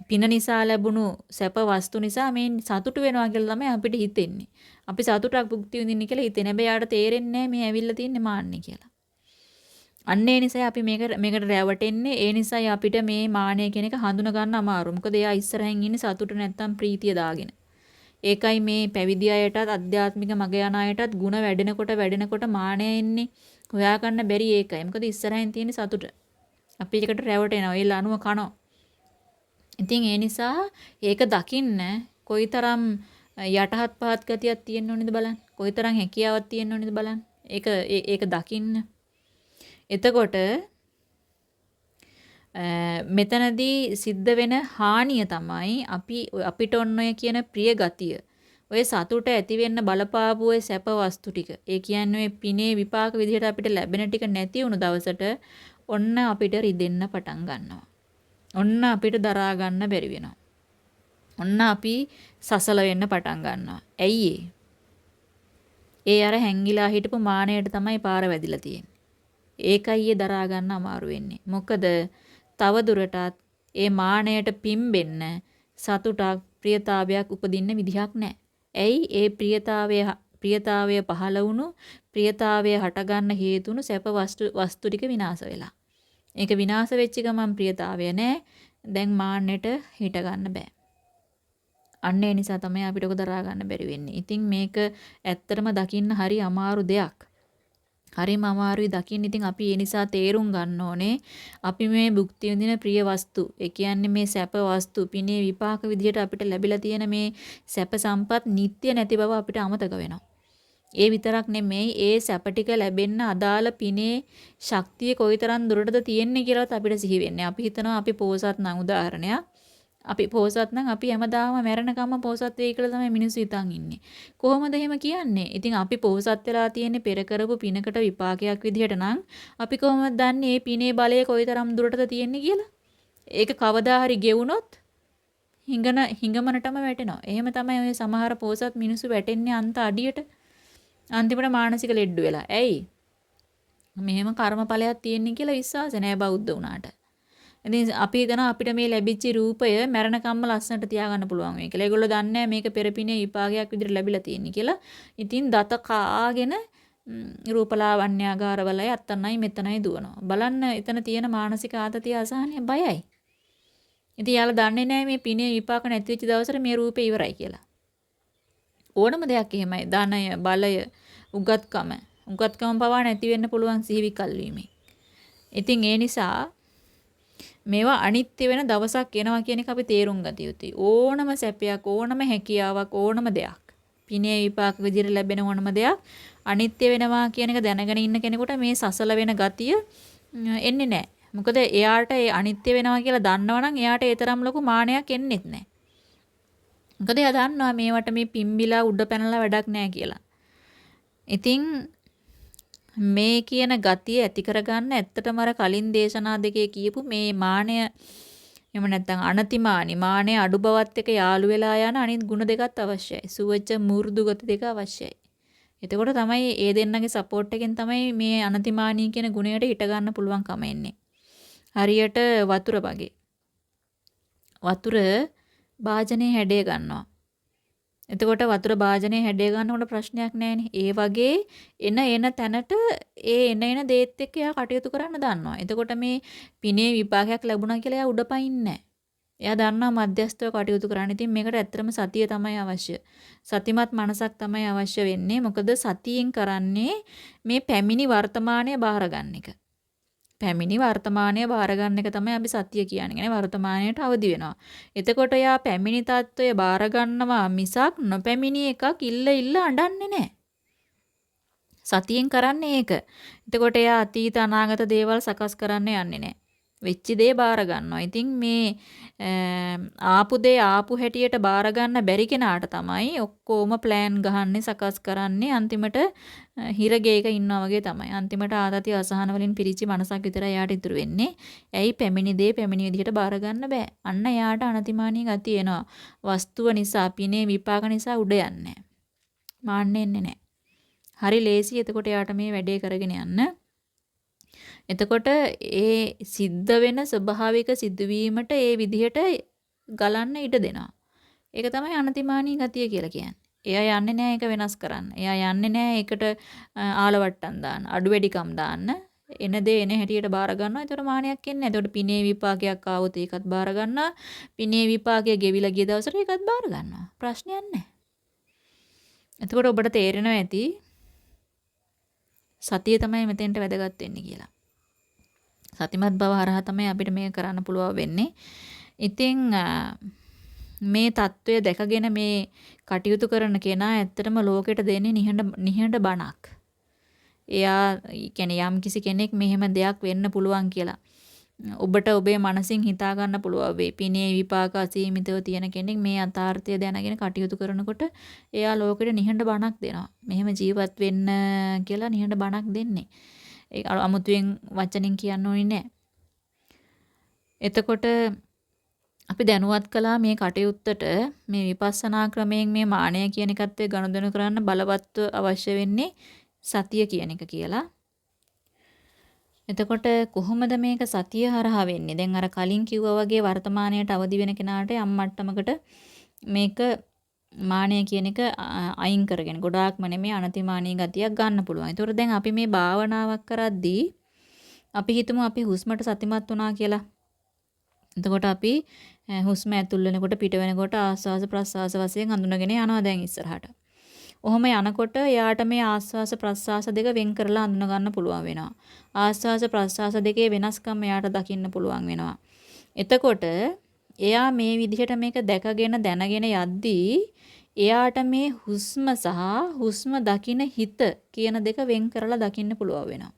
පින නිසා ලැබුණු සැප වස්තු නිසා මේ සතුටු වෙනවා කියලා තමයි අපිට හිතෙන්නේ. අපි සතුටක් භුක්ති විඳින්න කියලා හිතෙන. හැබැයි යාට තේරෙන්නේ මේ ඇවිල්ලා තින්නේ මාන්නේ කියලා. අන්න ඒ නිසා අපි මේක මේකට රැවටෙන්නේ. ඒ නිසායි අපිට මේ මානය කියන එක හඳුන ගන්න අමාරු. මොකද එයා ඉස්සරහින් ඉන්නේ සතුට නැත්තම් ප්‍රීතිය දාගෙන. ඒකයි මේ පැවිදි අයටත් අධ්‍යාත්මික මග යන අයටත් ಗುಣ වැඩෙනකොට වැඩෙනකොට මානය එන්නේ. හොයා ගන්න බැරි ඒකයි. මොකද ඉස්සරහින් තියෙන සතුට. අපි ඒකට රැවටෙනවා. ඒ ලනුව කනවා. ඉතින් ඒ නිසා ඒක දකින්න කොයිතරම් යටහත් පහත් ගතියක් තියෙන්න ඕනේද බලන්න. කොයිතරම් හැකියාවක් තියෙන්න ඕනේද බලන්න. ඒක ඒක දකින්න. එතකොට මෙතනදී සිද්ධ වෙන හානිය තමයි අපි අපිට ඔන්න ඔය කියන ප්‍රිය ගතිය ඔය සතුට ඇති වෙන්න බලපාපු ඔය සැප වස්තු ටික. ඒ කියන්නේ ඔය පිනේ විපාක විදිහට අපිට ලැබෙන ටික නැති වුණු දවසට ඔන්න අපිට රිදෙන්න පටන් ගන්නවා. ඔන්න අපිට දරා ගන්න බැරි වෙනවා. ඔන්න අපි සසල වෙන්න පටන් ගන්නවා. ඇයි ඒ අර හැංගිලා හිටපු මානයට තමයි පාර වැදිලා තියෙන්නේ. ඒකයි ඒ දරා ගන්න අමාරු වෙන්නේ. මොකද තව දුරටත් ඒ මානයට පිම්බෙන්න සතුටක් ප්‍රියතාවයක් උපදින්න විදිහක් නැහැ. ඇයි ඒ ප්‍රියතාවය ප්‍රියතාවය පහළ වුණු ප්‍රියතාවය හටගන්න හේතුණු සැප වස්තු වස්තු ටික විනාශ වෙලා. ඒක විනාශ වෙච්ච ගමන් ප්‍රියතාවය නැහැ. දැන් මාන්නෙට හිට ගන්න බෑ. අන්න ඒ නිසා තමයි අපිට ඔක දරා ගන්න බැරි වෙන්නේ. ඉතින් මේක ඇත්තටම දකින්න හරි අමාරු දෙයක්. හරිම අමාරුයි දකින්න. ඉතින් අපි ඒ නිසා තේරුම් ගන්න ඕනේ අපි මේ භුක්ති විඳින ප්‍රිය වස්තු, ඒ කියන්නේ මේ සැප වස්තු, පිනේ විපාක විදිහට අපිට ලැබිලා තියෙන මේ සැප සම්පත් නිට්ටය නැති බව අපිට අමතක වෙනවා. ඒ විතරක් නෙමෙයි ඒ සැප ටික ලැබෙන්න අදාළ පිනේ ශක්තිය කොයිතරම් දුරටද තියෙන්නේ කියලාත් අපිට සිහි වෙන්නේ. අපි හිතනවා අපි පෝසත් නම් උදාහරණයක්. අපි පෝසත් නම් අපි හැමදාම මැරෙනකම්ම පෝසත් වෙයි කියලා තමයි මිනිස්සු හිතන් ඉන්නේ. කොහොමද එහෙම කියන්නේ? ඉතින් අපි පෝසත් වෙලා තියෙන්නේ පෙර කරපු පිනකට විපාකයක් විදිහට නම් අපි කොහොමද දන්නේ මේ පිනේ බලය කොයිතරම් දුරටද තියෙන්නේ කියලා? ඒක කවදා හරි ගෙවුනොත් හිඟන හිඟමනටම වැටෙනවා. එහෙම තමයි ඔය සමහර පෝසත් මිනිස්සු වැටෙන්නේ අන්ත අඩියට. අන්තිමට මානසික ලෙඩ වෙලා. ඇයි? මෙහෙම කර්මඵලයක් තියෙන්නේ කියලා විශ්වාස නැහැ බෞද්ධ වුණාට. ඉතින් අපි හිතනවා අපිට මේ ලැබිච්ච රූපය මරණකම්ම ලස්සනට තියාගන්න පුළුවන් වෙයි කියලා. ඒගොල්ලෝ දන්නේ මේක පෙරපිනේ විපාකයක් විදිහට ලැබිලා තියෙන්නේ කියලා. ඉතින් දත කාගෙන රූපලාවන්‍යාගාරවලයි අත්තනයි මෙතනයි දුවනවා. බලන්න එතන තියෙන මානසික ආතතිය අසහනය බයයි. ඉතින් යාලා දන්නේ නැහැ මේ පිනේ විපාක නැති වෙච්ච දවසට මේ රූපේ ඉවරයි කියලා. ඕනම දෙයක් එහෙමයි. ධනය, බලය, උගත්කම. උගත්කම පවා නැති වෙන්න පුළුවන් සිහිවිකල් වීමෙන්. ඉතින් ඒ නිසා මේවා අනිත්‍ය වෙන දවසක් එනවා කියන එක අපි තේරුම් ගත යුතුයි. ඕනම සැපයක්, ඕනම හැකියාවක්, ඕනම දෙයක්. පිනේ විපාක විදිහට ලැබෙන ඕනම දෙයක් අනිත්‍ය වෙනවා කියන එක දැනගෙන ඉන්න කෙනෙකුට මේ සසල වෙන ගතිය එන්නේ නැහැ. මොකද එයාට ඒ අනිත්‍ය වෙනවා කියලා දන්නවනම් එයාට ඒ තරම් ලොකු මානයක් එන්නේත් නැහැ. මොකද එයා දන්නවා මේවට මේ පිම්බිලා උඩ පැනලා වැඩක් නැහැ කියලා. ඉතින් මේ කියන ගතිය ඇති කරගන්න ඇත්තටම අර කලින් දේශනා දෙකේ කියපු මේ මානය එහෙම නැත්නම් අනතිමානි මානය අඩු බවත් එක්ක යාළු වෙලා යන අනිත් ಗುಣ දෙකත් අවශ්‍යයි. සුවච මෘදු ගති දෙක අවශ්‍යයි. එතකොට තමයි ඒ දෙන්නගේ සපෝට් එකෙන් තමයි මේ අනතිමානී කියන ගුණයට හිට ගන්න පුළුවන්කම එන්නේ. හරියට වතුර වගේ. වතුර භාජනයේ හැඩය ගන්නවා. එතකොට වතුර භාජනයේ හැඩය ගන්නකොට ප්‍රශ්නයක් නැහැනේ. ඒ වගේ එන එන තැනට ඒ එන එන දේත් එක්ක එයා කටයුතු කරන්න දන්නවා. එතකොට මේ පිනේ විපාකයක් ලැබුණා කියලා එයා උඩපයින්නේ එයා දන්නවා මධ්‍යස්ථව කටයුතු කරන්න. ඉතින් මේකට ඇත්තටම සතිය තමයි අවශ්‍ය. සතිමත් මනසක් තමයි අවශ්‍ය වෙන්නේ. මොකද සතියෙන් කරන්නේ මේ පැමිණි වර්තමානය බාර ගන්න එක. පැමිණි වර්තමානය බාර ගන්න එක තමයි අපි සතිය කියන්නේ. يعني වර්තමානයට අවදි වෙනවා. එතකොට යා පැමිණි తত্ত্বය බාර ගන්නවා මිසක් නොපැමිණි එකක් ඉල්ල ඉල්ල අඬන්නේ නැහැ. සතියෙන් කරන්නේ ඒක. එතකොට යා අතීත අනාගත දේවල් සකස් කරන්න යන්නේ නැහැ. වෙච්ච දේ බාර ගන්නවා. ඉතින් මේ ආපු දේ ආපු හැටියට බාර ගන්න බැරි කෙනාට තමයි ඔක්කොම ප්ලෑන් ගහන්නේ සකස් කරන්නේ අන්තිමට හිරගේක ඉන්නා වගේ තමයි. අන්තිමට ආතති අසහන වලින් පිරිච්ච මනසක් විතරයි යාට ඉතුරු වෙන්නේ. ඇයි පැමිණි දේ පැමිණි විදිහට බාර ගන්න බෑ. අන්න යාට අනතිමානී ගතිය එනවා. වස්තුව නිසා පිනේ විපාක නිසා උඩ යන්නේ මාන්නේ එන්නේ නැහැ. හරි ලේසි එතකොට යාට මේ වැඩේ කරගෙන යන්න. එතකොට ඒ සිද්ධ වෙන ස්වභාවික සිදුවීමට ඒ විදිහට ගලන්න ඉඩ දෙනවා. ඒක තමයි අනතිමානී ගතිය කියලා කියන්නේ. එයා යන්නේ නැහැ ඒක වෙනස් කරන්න. එයා යන්නේ නැහැ ඒකට ආලවට්ටම් දාන්න, අඩු වැඩිකම් දාන්න. එන දේ එන හැටියට බාර ගන්නවා. ඒතර මානයක් එන්නේ නැහැ. ඒතකොට පිනේ විපාකයක් ආවොත් ඒකත් බාර ගන්නවා. පිනේ විපාකය ගෙවිලා ගිය දවසට ඒකත් බාර ගන්නවා. ප්‍රශ්නයක් නැහැ. එතකොට ඔබට තේරෙනවා ඇති සතිය තමයි මෙතෙන්ට වැදගත් වෙන්නේ කියලා. සතිමත් බව හරහා තමයි අපිට මේක කරන්න පුළුවන් වෙන්නේ. ඉතින් මේ తত্ত্বය දැකගෙන මේ කටයුතු කරන කෙනා ඇත්තටම ලෝකෙට දෙන්නේ නිහඬ නිහඬ බණක්. එයා කියන්නේ යම් කිසි කෙනෙක් මෙහෙම දෙයක් වෙන්න පුළුවන් කියලා. ඔබට ඔබේ මනසින් හිතා ගන්න පුළුවන් වෙයි. පිනේ විපාක අසීමිතව තියෙන කෙනෙක් මේ අතාර්ථය දැනගෙන කටයුතු කරනකොට එයා ලෝකෙට නිහඬ බණක් දෙනවා. මෙහෙම ජීවත් වෙන්න කියලා නිහඬ බණක් දෙන්නේ. ඒ අමුතුවෙන් වචනින් කියන්න ඕනේ නැහැ. එතකොට අපි දැනුවත් කළා මේ කටයුත්තට මේ විපස්සනා ක්‍රමයෙන් මේ මානය කියන එකත් ගනුදෙනු කරන්න බලවත්ව අවශ්‍ය වෙන්නේ සතිය කියන එක කියලා. එතකොට කොහොමද මේක සතිය හරහා වෙන්නේ? දැන් අර කලින් කිව්වා වගේ වර්තමානයට අවදි වෙන කෙනාට යම් මට්ටමකට මේක මානය කියන එක අයින් කරගෙන ගොඩාක්ම නෙමෙයි අනතිමානී ගතියක් ගන්න පුළුවන්. ඒතකොට දැන් අපි මේ භාවනාවක් කරද්දී අපි හිතමු අපි හුස්මට සතිමත් වුණා කියලා. එතකොට අපි හුස්ම ඇතුල් වෙනකොට පිට වෙනකොට ආස්වාස ප්‍රස්වාස වශයෙන් හඳුනගෙන යනවා දැන් ඉස්සරහට. ඔහොම යනකොට එයාට මේ ආස්වාස ප්‍රස්වාස දෙක වෙන් කරලා හඳුන ගන්න පුළුවන් වෙනවා. ආස්වාස ප්‍රස්වාස දෙකේ වෙනස්කම් එයාට දකින්න පුළුවන් වෙනවා. එතකොට එයා මේ විදිහට මේක දැකගෙන දැනගෙන යද්දී එයාට මේ හුස්ම සහ හුස්ම දකින හිත කියන දෙක වෙන් කරලා දකින්න පුළුවන් වෙනවා.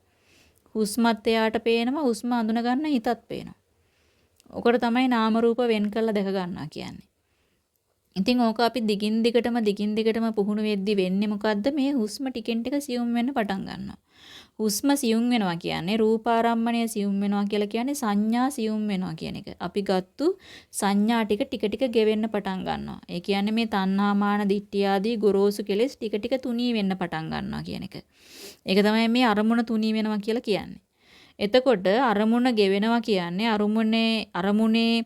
හුස්මත් එයාට පේනවා හුස්ම අඳුන ගන්න හිතත් පේනවා. ඔකට තමයි නාම රූප වෙන් කරලා දැක ගන්නවා කියන්නේ. ඉතින් ඕක අපි දිගින් දිගටම දිගින් දිගටම පුහුණු වෙද්දි වෙන්නේ මොකද්ද මේ හුස්ම ටිකෙන් ටික සියුම් වෙන්න පටන් ගන්නවා. හුස්ම සියුම් වෙනවා කියන්නේ රූපාරම්මණය සියුම් වෙනවා කියලා කියන්නේ සංඥා සියුම් වෙනවා කියන එක. අපි ගත්තු සංඥා ටික ටික ටික ගෙවෙන්න පටන් ගන්නවා. ඒ කියන්නේ මේ තණ්හා මාන දිට්ඨිය ආදී ගොරෝසු කෙලෙස් ටික ටික තුනී වෙන්න පටන් ගන්නවා කියන එක. ඒක තමයි මේ අරමුණ තුනී වෙනවා කියලා කියන්නේ. එතකොට අරමුණ ගෙවෙනවා කියන්නේ අරමුණේ අරමුණේ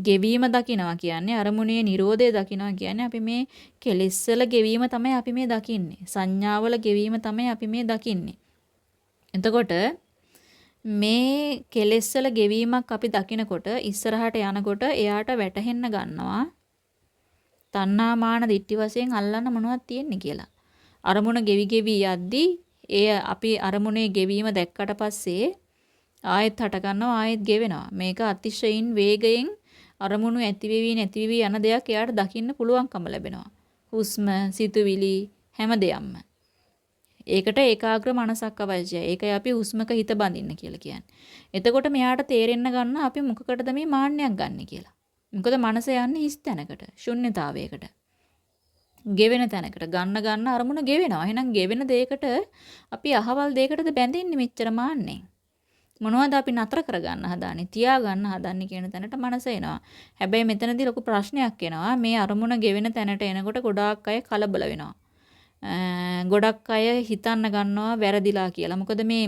ගෙවීම දකිනවා කියන්නේ අරමුණේ Nirodhe දකිනවා කියන්නේ අපි මේ කෙලෙස්වල ගෙවීම තමයි අපි මේ දකින්නේ. සංඥාවල ගෙවීම තමයි අපි මේ දකින්නේ. එතකොට මේ කෙලෙස්වල ගෙවීමක් අපි දකිනකොට ඉස්සරහට යනකොට එයාට වැටහෙන්න ගන්නවා තණ්හා මාන දිට්ටි වශයෙන් අල්ලන්න මොනවද තියෙන්නේ කියලා. අරමුණ ගෙවි ගෙවි යද්දී ඒ අපි අරමුණේ ගෙවීම දැක්කට පස්සේ ආයෙත් හට ගන්නවා ආයෙත් ගෙවෙනවා. මේක අතිශයින් වේගයෙන් අරමුණු ඇතිවෙවි නැතිවෙවි යන දෙයක් එයාට දකින්න පුළුවන්කම ලැබෙනවා. හුස්ම, සිතුවිලි හැම දෙයක්ම. ඒකට ඒකාග්‍ර මනසක් අවශ්‍යයි. ඒකයි අපි හුස්මක හිත බඳින්න කියලා කියන්නේ. එතකොට මෙයාට තේරෙන්න ගන්න අපි මොකකටද මේ මාන්නයක් ගන්න කියලා. මොකද මනස යන්නේ හිස් තැනකට, ශුන්්‍යතාවයකට. ගෙවෙන තැනකට ගන්න ගන්න අරමුණ ගෙවෙනවා. එහෙනම් ගෙවෙන දෙයකට අපි අහවල් දෙයකටද බැඳෙන්නේ මෙච්චර මාන්නේ. මොනවද අපි නතර කරගන්න හදාන්නේ තියා ගන්න හදන්නේ කියන තැනට මනස එනවා. හැබැයි මෙතනදී ලොකු ප්‍රශ්නයක් එනවා. මේ අරමුණ ගෙවෙන තැනට එනකොට ගොඩාක් අය කලබල වෙනවා. ගොඩක් අය හිතන්න ගන්නවා වැරදිලා කියලා. මොකද මේ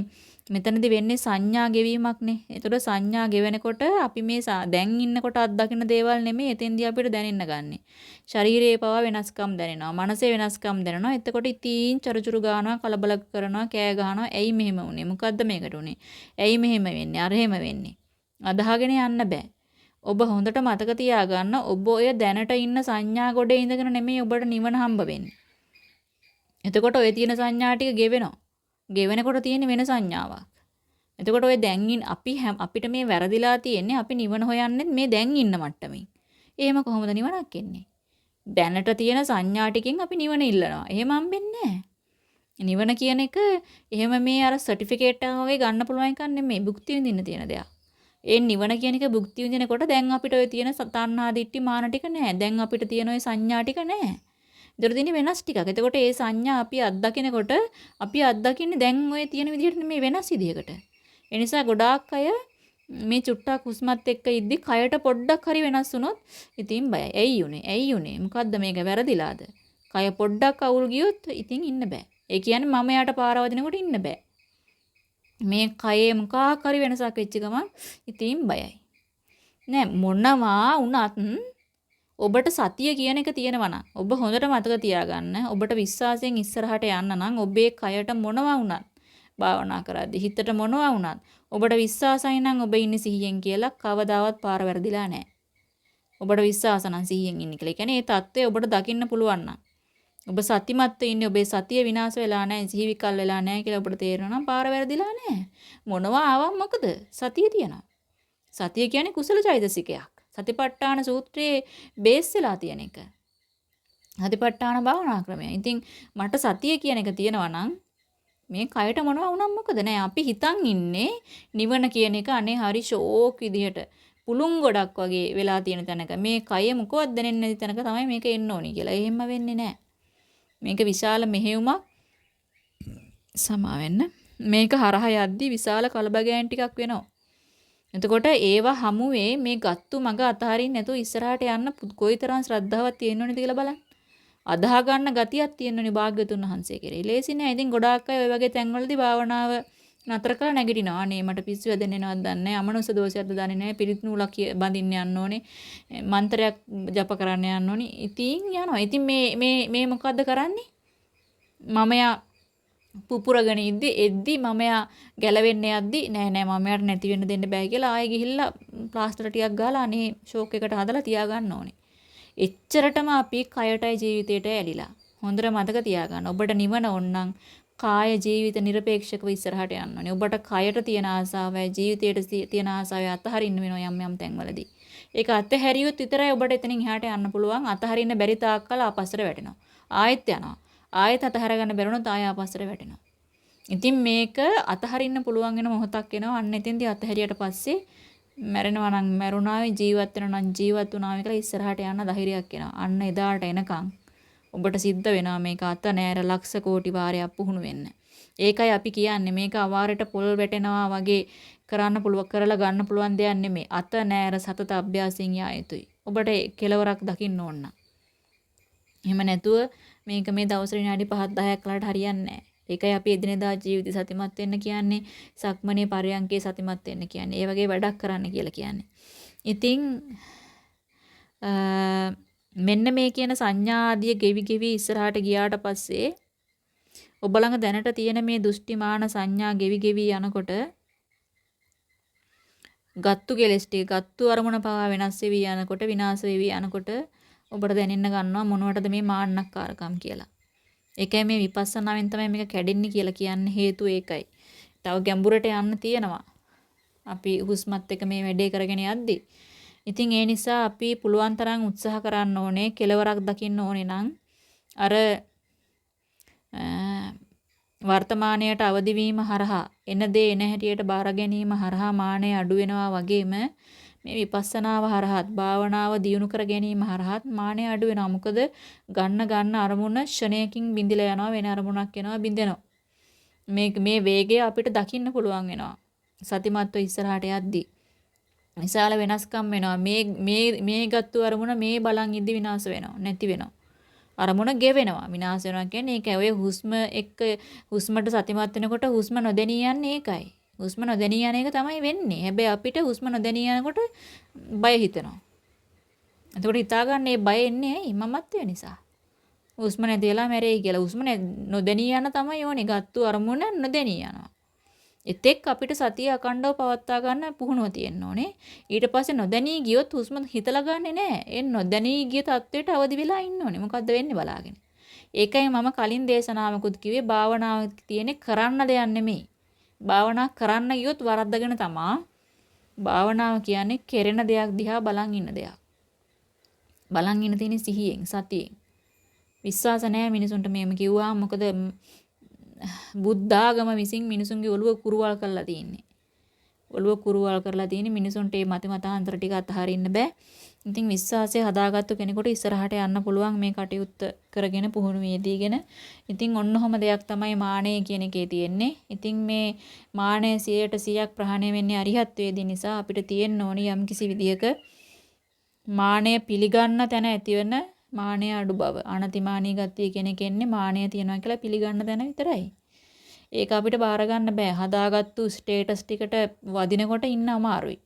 මෙතනදි වෙන්නේ සංඥා ගෙවීමක්නේ. ඒතකොට සංඥා ගෙවෙනකොට අපි මේ දැන් ඉන්නකොට අත්දකින්න දේවල් නෙමෙයි එතෙන්දී අපිට දැනෙන්න ගන්නෙ. ශරීරයේ පවා වෙනස්කම් දැනෙනවා. මනසේ වෙනස්කම් දැනෙනවා. එතකොට ඉතින් චරුචරු ගානවා, කලබල කරනවා, කෑ ගහනවා. ඇයි මෙහෙම වුනේ? මොකද්ද මේකට උනේ? ඇයි මෙහෙම වෙන්නේ? අර එහෙම වෙන්නේ. අදහගෙන යන්න බෑ. ඔබ හොඳට මතක තියාගන්න ඔබ ඔය දැනට ඉන්න සංඥා ගොඩේ ඉඳගෙන නෙමෙයි ඔබට නිවන හම්බ වෙන්නේ. එතකොට ඔය තියෙන සංඥා ටික ගෙවෙනවා. ගෙවෙනකොට තියෙන වෙන සංඥාවක්. එතකොට ඔය දැන් අපි අපිට මේ වැරදිලා තියෙන්නේ අපි නිවන හොයන්නේ මේ දැන් ඉන්න මට්ටමින්. එහෙම කොහොමද නිවනක් එන්නේ? දැනට තියෙන සංඥා ටිකෙන් අපි නිවන ඉල්ලනවා. එහෙම හම්බෙන්නේ නිවන කියන එක එහෙම මේ අර සර්ටිෆිකේට් එකක් වගේ ගන්න පුළුවන් එකක් නෙමෙයි. භුක්ති විඳින්න තියෙන දෙයක්. ඒ නිවන කියන එක භුක්ති විඳිනකොට දැන් අපිට ඔය තියෙන තණ්හා දිට්ටි මාන ටික නැහැ. දැන් අපිට තියෙන ඔය සංඥා ටික නැහැ. ඒතර තියෙන වෙනස් ටිකක්. එතකොට ඒ සංඥා අපි අත්දකිනකොට අපි අත්දකින්නේ දැන් ඔය තියෙන විදිහට නෙමෙයි වෙනස් විදිහකට. ඒ නිසා ගොඩාක් අය මේ චුට්ටක් හුස්මත් එක්ක ඉද්දි කයට පොඩ්ඩක් හරි වෙනස් වුණොත් ඉතින් බයයි. ඇයි උනේ? ඇයි උනේ? මොකද්ද මේක වැරදිලාද? කය පොඩ්ඩක් අවුල් ගියොත් ඉතින් ඉන්න බෑ. ඒ කියන්නේ මම යාට පාරවදිනකොට ඉන්න බෑ. මේ කයේ මොකක් හරි වෙනසක් වෙච්ච ගමන් ඉතින් බයයි. නෑ මොනවා වුණත් ඔබට සතිය කියන එක තියෙනවා නම් ඔබ හොඳට මතක තියාගන්න. ඔබට විශ්වාසයෙන් ඉස්සරහට යන්න නම් ඔබේ කයට මොනවා වුණත් භාවනා කරද්දී හිතට මොනවා වුණත් ඔබට විශ්වාසයි නම් ඔබ ඉන්නේ සිහියෙන් කියලා කවදාවත් පාර වැරදිලා නැහැ. ඔබට විශ්වාස නම් සිහියෙන් ඉන්නේ කියලා. ඒ කියන්නේ ඒ தත්ත්වය ඔබට දකින්න පුළුවන් නම් ඔබ සතිමත්ව ඉන්නේ ඔබේ සතිය විනාශ වෙලා නැහැ සිහි විකල් වෙලා නැහැ කියලා ඔබට තේරෙනවා නම් පාර වැරදිලා නැහැ. මොනවා ආවම මොකද? සතිය තියනවා. සතිය කියන්නේ කුසල චෛතසිකයක්. සතිපට්ඨාන සූත්‍රයේ බේස් වෙලා තියෙන එක. සතිපට්ඨාන භාවනා ක්‍රමය. ඉතින් මට සතිය කියන එක තියෙනවා නම් මේ කයට මොනවා වුණත් මොකද නෑ අපි හිතන් ඉන්නේ නිවන කියන එක අනේ හරි ෂෝක් විදිහට පුළුන් ගොඩක් වගේ වෙලා තියෙන තැනක මේ කය මොකවත් දැනෙන්නේ නැති තැනක තමයි මේක එන්න ඕනි කියලා. එහෙම වෙන්නේ නෑ. මේක විශාල මෙහෙයුමක් සමා වෙන්න. මේක හරහා යද්දි විශාල කලබගෑන් ටිකක් වෙනවා. එතකොට ඒව හමුවේ මේ ගත්තු මග අතහරින්න නැතුව ඉස්සරහට යන්න කොයිතරම් ශ්‍රද්ධාවක් තියෙන්න ඕනේද කියලා බලන්න. අදාහ ගන්න ගතියක් තියෙනුනේ භාග්‍යතුන් වහන්සේ කෙරේ. ලේසි නෑ. ඉතින් ගොඩාක් අය ওই වගේ තැන්වලදී භාවනාව නතර කරලා නැගිටිනවා. අනේ මට පිස්සු වැදෙන්නේනවද දන්නේ නෑ. අමනුෂ දෝෂයක්ද දන්නේ නෑ. පිරිත් නූලක් බඳින්න යන්න ඕනේ. මන්ත්‍රයක් ජප කරන්න යන්න ඕනේ. ඉතින් යනවා. ඉතින් මේ මේ මේ මොකද්ද කරන්නේ? මමයා පුපුරගෙන ඉද්දි එද්දි මම යා ගැලවෙන්න යද්දි නෑ නෑ මම යාට නැති වෙන්න දෙන්න බෑ කියලා ආයෙ ගිහිල්ලා ප්ලාස්ටර් ටිකක් ගාලා අනේ ෂෝක් එකට හදලා තියාගන්න ඕනේ. එච්චරටම අපි කයටයි ජීවිතයට ඇලිලා. හොඳට මතක තියාගන්න. ඔබට නිවන ඕනනම් කාය ජීවිත নিরপেক্ষකව ඉස්සරහට යන්න ඕනේ. ඔබට කයට තියෙන ආසාවයි ජීවිතයට තියෙන ආසාවයි අතහරින්න වෙනවා යම් යම් තැන්වලදී. ඒක අතහැරියොත් විතරයි ඔබට එතනින් එහාට යන්න පුළුවන්. අතහරින්න බැරි තාක්කල් ආපස්සට වැටෙනවා. ආයෙත් යනවා. ආයෙත් අතහැර ගන්න බැරුණොත් ආයෙ ආපස්සට වැටෙනවා. ඉතින් මේක අතහරින්න පුළුවන් වෙන මොහොතක් එනවා. අන්න එතෙන්දී අතහැරියට පස්සේ මැරෙනවා නම් මැරුණාවේ ජීවත් වෙනවා නම් ජීවත් වුණාවේ කියලා ඉස්සරහට යන්න ධෛර්යයක් එනවා. අන්න එදාට එනකන් ඔබට සිද්ධ වෙනවා මේක අත නෑර ලක්ෂ කෝටි වාරයක් පුහුණු වෙන්න. ඒකයි අපි කියන්නේ මේක අවාරයට පොල් වැටෙනවා වගේ කරන්න පුළුවන් කරලා ගන්න පුළුවන් දෙයක් නෙමෙයි. අත නෑර සතත අභ්‍යාසයෙන් යා යුතුයි. ඔබට කෙලවරක් දකින්න ඕන. එහෙම නැතුව මේක මේ දවස් විනාඩි 5 10ක් වලට හරියන්නේ නැහැ. ඒකයි අපි එදිනෙදා ජීවිතේ සතිමත් වෙන්න කියන්නේ සක්මනේ පරයන්කේ සතිමත් වෙන්න කියන්නේ. ඒ වගේ වැඩක් කරන්න කියලා කියන්නේ. ඉතින් මෙන්න මේ කියන සංඥා ආදිය ගෙවි ගෙවි ඉස්සරහට ගියාට පස්සේ ඔබ ළඟ දැනට තියෙන මේ දෘෂ්ටිමාන සංඥා ගෙවි ගෙවි යනකොට ගත්තු කෙලස් ටික ගත්තු අරමුණ පවා වෙනස් වෙවි යනකොට විනාශ වෙවි යනකොට ඔබට දැනෙන්න ගන්නවා මොනවටද මේ මාන්නක්කාරකම් කියලා. ඒකයි මේ විපස්සනාවෙන් තමයි මේක කැඩෙන්නේ කියලා කියන්නේ හේතුව ඒකයි. තව ගැඹුරට යන්න තියෙනවා. අපි හුස්මත් එක්ක මේ වැඩේ කරගෙන යද්දි. ඉතින් ඒ නිසා අපි පුළුවන් තරම් උත්සාහ කරන්න ඕනේ කෙලවරක් දකින්න ඕනේ නම් අර වර්තමානයට අවදි වීම හරහා එන දේ එන හැටියට බාර ගැනීම හරහා මානය අඩු වෙනවා වගේම මේ විපස්සනාව හරහත් භාවනාව දියුණු කර ගැනීම හරහත් මානය අඩු වෙනවා. මොකද ගන්න ගන්න අරමුණ ෂණයකින් බිඳිලා යනවා වෙන අරමුණක් එනවා බිඳෙනවා. මේ මේ වේගය අපිට දකින්න පුළුවන් වෙනවා. සතිමත්ව ඉස්සරහට යද්දී. විශාල වෙනස්කම් වෙනවා. මේ මේ මේ ගත්තු අරමුණ මේ බලන් ඉදි විනාශ වෙනවා. නැති වෙනවා. අරමුණ ගෙවෙනවා. විනාශ වෙනවා කියන්නේ ඒක ඔය හුස්ම එක්ක හුස්මට සතිමත් වෙනකොට හුස්ම නොදෙනී යන්නේ ඒකයි. හුස්ම නොදැනී යන එක තමයි වෙන්නේ. හැබැයි අපිට හුස්ම නොදැනී යනකොට බය හිතෙනවා. එතකොට හිතාගන්න මේ බය එන්නේ ඇයි? මමත්වය නිසා. හුස්ම නැතිලා මැරෙයි කියලා. හුස්ම නොදැනී යන තමයි ඕනේ. ගත්තු අරමුණ නොදැනී යනවා. එතෙක් අපිට සතිය අකණ්ඩව පවත්වා ගන්න පුහුණුව තියෙන්න ඕනේ. ඊට පස්සේ නොදැනී ගියොත් හුස්ම හිතලා ගන්නෙ නෑ. ඒ නොදැනී ගිය තත්වයට අවදි වෙලා ඉන්න ඕනේ. මොකද්ද වෙන්නේ බලාගෙන. ඒකයි මම කලින් දේශනාවකුත් කිව්වේ භාවනාව තියෙන්නේ කරන්න දෙයක් නෙමෙයි. භාවනා කරන්න ගියොත් වරද්දගෙන තමා භාවනාව කියන්නේ කෙරෙන දෙයක් දිහා බලන් ඉන්න දෙයක්. බලන් ඉන්න තියෙන සිහියෙන් සතියෙන්. විශ්වාස නැහැ මිනිසුන්ට මේම කිව්වා මොකද බුද්ධාගම විසින් මිනිසුන්ගේ ඔළුව කුරුවල් කරලා තියෙන්නේ. ඔළුව කුරුවල් කරලා තියෙන මිනිසුන්ට මේ මත මතාන්තර ටික අතහරින්න බෑ. ඉතින් විශ්වාසය හදාගත්තු කෙනෙකුට ඉස්සරහට යන්න පුළුවන් මේ කටයුත්ත කරගෙන පුහුණු වේදීගෙන. ඉතින් ඔන්නෝම දෙයක් තමයි මානය කියන එකේ තියෙන්නේ. ඉතින් මේ මානය 100%ක් ප්‍රහාණය වෙන්නේ අරිහත් වේදී නිසා අපිට තියෙන්න ඕනි යම්කිසි විදියක මානය පිළිගන්න තැන ඇතිවෙන මානය අඩු බව. අනතිමානී ගතිය කෙනෙක් එන්නේ මානය තියනවා කියලා පිළිගන්න තැන විතරයි. ඒක අපිට බාර ගන්න බෑ. හදාගත්තු ස්ටේටස් ටිකට වදිනකොට ඉන්න අමාරුයි.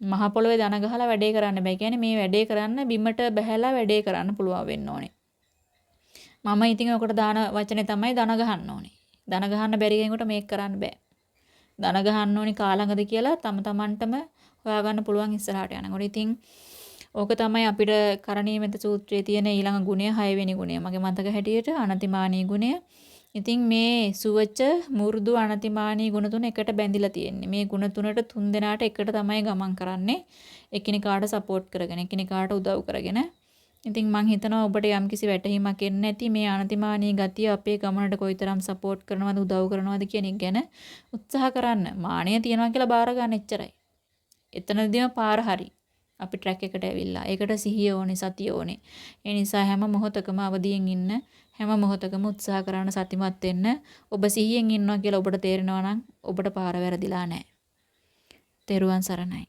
මහ පොළොවේ දන ගහලා වැඩේ කරන්න බෑ. කියන්නේ මේ වැඩේ කරන්න බිමට බහැලා වැඩේ කරන්න පුළුවන් වෙන්න ඕනේ. මම ඉතින් ඔකට දාන වචනේ තමයි දන ගහන්න ඕනේ. දන ගහන්න බැරි කෙනෙකුට මේක කරන්න බෑ. දන ගහන්න ඕනි කාලඟද කියලා තම තමන්ටම හොයාගන්න පුළුවන් ඉස්සරහට යනකොට. ඉතින් ඕක තමයි අපිට කරණීයමෙත සූත්‍රයේ තියෙන ඊළඟ ගුණය 6 වෙනි ගුණය. මගේ මතක හැටියට අනතිමානී ගුණය. ඉතින් මේ සුවච මුරුදු අනතිමානී ගුණ තුන එකට බැඳිලා තියෙන්නේ. මේ ගුණ තුනට තුන් දෙනාට එකට තමයි ගමන් කරන්නේ. එකිනෙකාට සපෝට් කරගෙන එකිනෙකාට උදව් කරගෙන. ඉතින් මං හිතනවා ඔබට යම්කිසි වැටහීමක් එන්නේ නැති මේ අනතිමානී ගතිය අපේ ගමනට කොයිතරම් සපෝට් කරනවද උදව් කරනවද කියන එක ගැන උත්සාහ කරන්න. මාණය තියනවා කියලා බාර ගන්න එච්චරයි. එතනදීම පාර හරි. අපි ට්‍රැක් එකට ඇවිල්ලා. ඒකට සිහිය ඕනේ, සතිය ඕනේ. ඒ නිසා හැම මොහොතකම අවදියෙන් ඉන්න, හැම මොහොතකම උත්සාහ කරන සතිමත් වෙන්න. ඔබ සිහියෙන් ඉන්නවා කියලා ඔබට තේරෙනවා නම් ඔබට පාර වැරදිලා නැහැ. තෙරුවන් සරණයි.